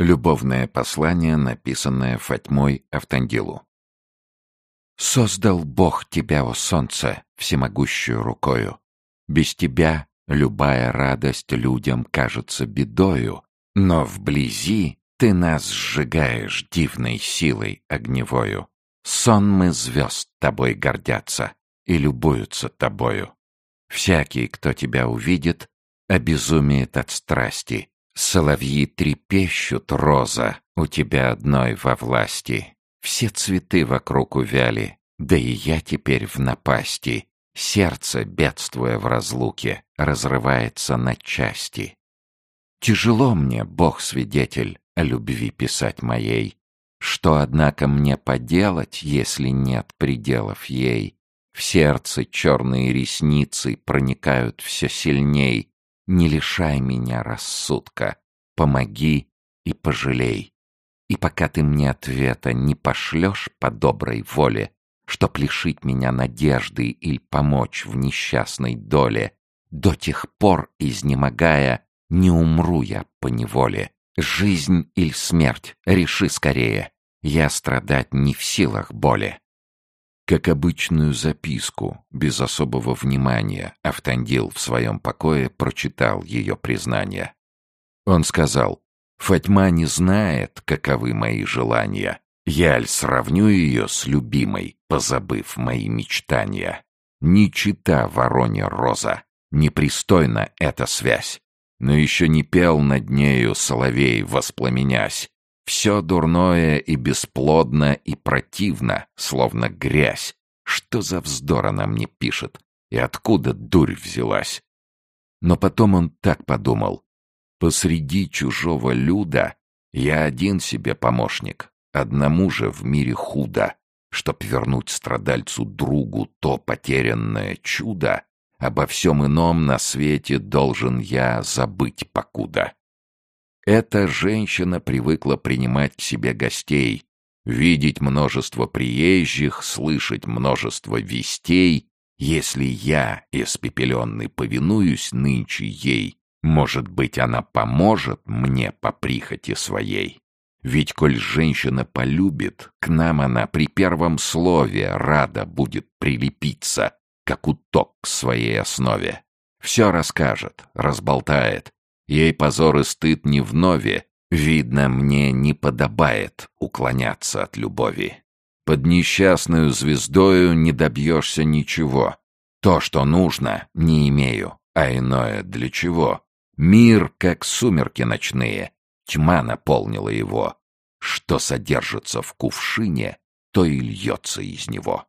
Любовное послание, написанное Фатьмой Автандилу. «Создал Бог тебя, о солнце, всемогущую рукою. Без тебя любая радость людям кажется бедою, но вблизи ты нас сжигаешь дивной силой огневою. Сонмы звезд тобой гордятся и любуются тобою. Всякий, кто тебя увидит, обезумеет от страсти, Соловьи трепещут, роза, у тебя одной во власти. Все цветы вокруг увяли, да и я теперь в напасти. Сердце, бедствуя в разлуке, разрывается на части. Тяжело мне, Бог-свидетель, о любви писать моей. Что, однако, мне поделать, если нет пределов ей? В сердце черные ресницы проникают все сильней, не лишай меня рассудка, помоги и пожалей. И пока ты мне ответа не пошлешь по доброй воле, чтоб лишить меня надежды или помочь в несчастной доле, до тех пор, изнемогая, не умру я по неволе. Жизнь или смерть, реши скорее. Я страдать не в силах боли. Как обычную записку, без особого внимания, Автандил в своем покое прочитал ее признание. Он сказал, «Фатьма не знает, каковы мои желания. Яль сравню ее с любимой, позабыв мои мечтания. Не чита вороне роза, непристойна эта связь. Но еще не пел над нею соловей, воспламенясь. Все дурное и бесплодно и противно, словно грязь. Что за вздор она мне пишет? И откуда дурь взялась? Но потом он так подумал. Посреди чужого люда я один себе помощник. Одному же в мире худо. Чтоб вернуть страдальцу другу то потерянное чудо, обо всем ином на свете должен я забыть покуда. Эта женщина привыкла принимать к себе гостей, видеть множество приезжих, слышать множество вестей. Если я, испепеленный, повинуюсь нынче ей, может быть, она поможет мне по прихоти своей. Ведь коль женщина полюбит, к нам она при первом слове рада будет прилепиться, как уток к своей основе. Все расскажет, разболтает, Ей позор и стыд не вновь, видно, мне не подобает уклоняться от любови. Под несчастную звездою не добьешься ничего. То, что нужно, не имею, а иное для чего? Мир, как сумерки ночные, тьма наполнила его. Что содержится в кувшине, то и льется из него.